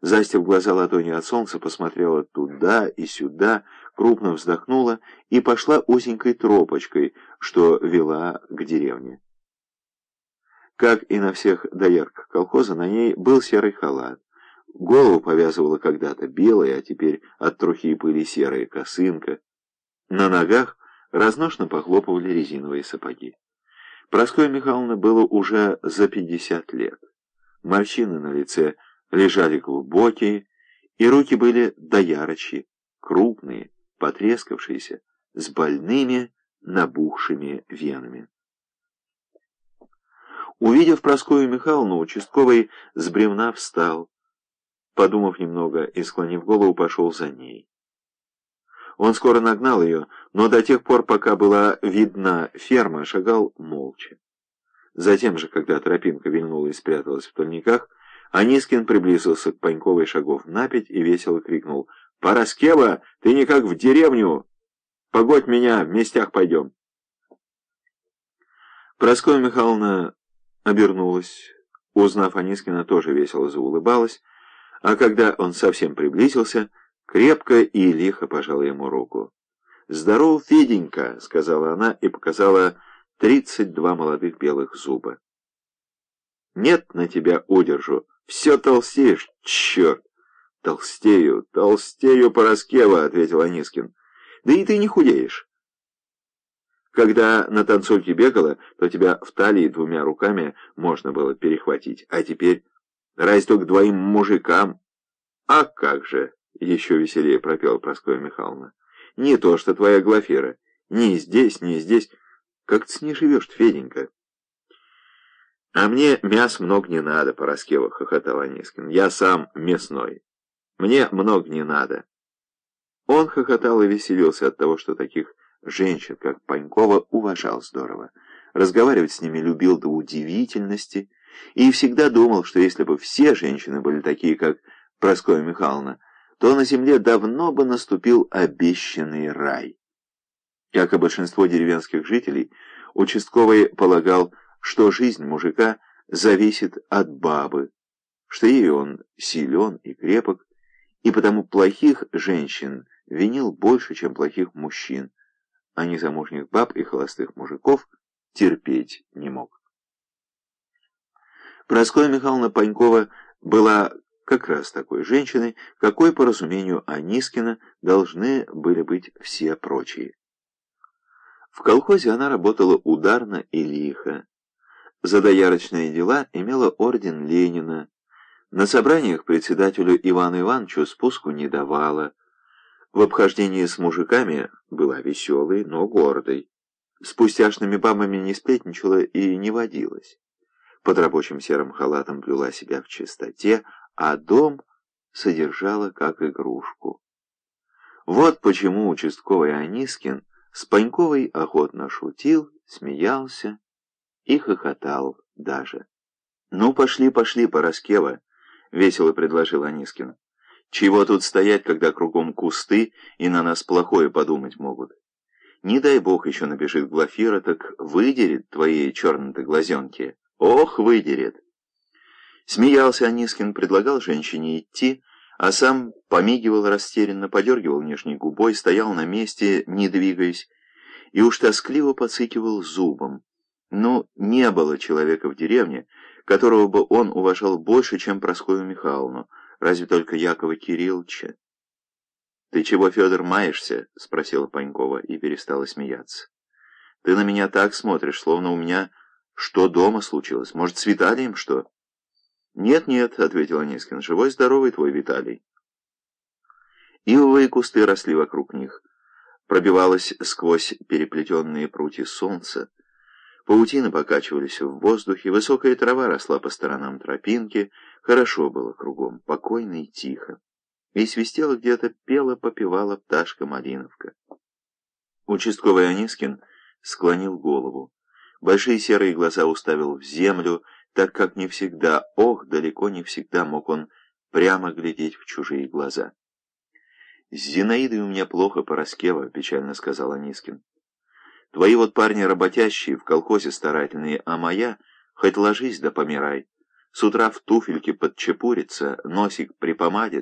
Застив глаза ладони от солнца, посмотрела туда и сюда, крупно вздохнула и пошла узенькой тропочкой, что вела к деревне. Как и на всех доярках колхоза, на ней был серый халат. Голову повязывала когда-то белая, а теперь от трухи и пыли серая косынка. На ногах разношно похлопывали резиновые сапоги. Прасковья Михайловна было уже за пятьдесят лет. Морщины на лице лежали глубокие, и руки были доярочьи, крупные, потрескавшиеся, с больными, набухшими венами. Увидев Прасковью Михайловну, участковый с бревна встал, подумав немного и склонив голову, пошел за ней. Он скоро нагнал ее, но до тех пор, пока была видна ферма, шагал молча. Затем же, когда тропинка вильнула и спряталась в тольниках, Анискин приблизился к Паньковой шагов на пять и весело крикнул «Параскева, ты никак в деревню! Погодь меня, в местях пойдем!» Прасковья Михайловна обернулась. Узнав Анискина, тоже весело заулыбалась, а когда он совсем приблизился, крепко и лихо пожала ему руку. «Здоров, Феденька!» — сказала она и показала тридцать два молодых белых зуба. «Нет на тебя удержу, все толстеешь, черт!» «Толстею, толстею, Пороскева!» — ответил Анискин. «Да и ты не худеешь. Когда на танцульке бегала, то тебя в талии двумя руками можно было перехватить, а теперь разве только двоим мужикам. А как же, еще веселее пропела Прасковья Михайловна. Не то, что твоя Глафира. Ни здесь, ни здесь. Как ты с ней живешь, Феденька? А мне мяс много не надо, Пороскева, хохотал Анискин. Я сам мясной. Мне много не надо. Он хохотал и веселился от того, что таких Женщин, как Панькова, уважал здорово. Разговаривать с ними любил до удивительности и всегда думал, что если бы все женщины были такие, как Прасковья Михайловна, то на земле давно бы наступил обещанный рай. Как и большинство деревенских жителей, участковый полагал, что жизнь мужика зависит от бабы, что ей он силен и крепок, и потому плохих женщин винил больше, чем плохих мужчин, а незамужних баб и холостых мужиков терпеть не мог. Прасковья Михайловна Панькова была как раз такой женщиной, какой, по разумению Анискина, должны были быть все прочие. В колхозе она работала ударно и лихо. За доярочные дела имела орден Ленина. На собраниях председателю Ивану Ивановичу спуску не давала. В обхождении с мужиками была веселой, но гордой. С пустяшными бабами не сплетничала и не водилась. Под рабочим серым халатом плюла себя в чистоте, а дом содержала как игрушку. Вот почему участковый Анискин с Паньковой охотно шутил, смеялся и хохотал даже. «Ну, пошли, пошли, Пороскева», — весело предложил Анискин. Чего тут стоять, когда кругом кусты, и на нас плохое подумать могут? Не дай бог еще набежит Глафира, так выдерет твои черные-то глазенки. Ох, выдерет! Смеялся Анискин, предлагал женщине идти, а сам помигивал растерянно, подергивал нижней губой, стоял на месте, не двигаясь, и уж тоскливо подсыкивал зубом. Но не было человека в деревне, которого бы он уважал больше, чем Прасковью Михайловну, разве только Якова Кирилловича. «Ты чего, Федор, маешься?» — спросила Панькова и перестала смеяться. «Ты на меня так смотришь, словно у меня что дома случилось? Может, с Виталием что?» «Нет-нет», — ответил Анискин, — «живой-здоровый твой Виталий». Ивовые кусты росли вокруг них. Пробивалось сквозь переплетенные прутья солнца. Паутины покачивались в воздухе, высокая трава росла по сторонам тропинки, хорошо было кругом, покойно и тихо. И свистела где-то, пела, попевала пташка-малиновка. Участковый Анискин склонил голову. Большие серые глаза уставил в землю, так как не всегда, ох, далеко не всегда мог он прямо глядеть в чужие глаза. «С Зинаидой у меня плохо, Пороскева», — печально сказал Анискин. Твои вот парни работящие, в колхозе старательные, а моя, хоть ложись да помирай. С утра в туфельке подчепурится, носик припомадит,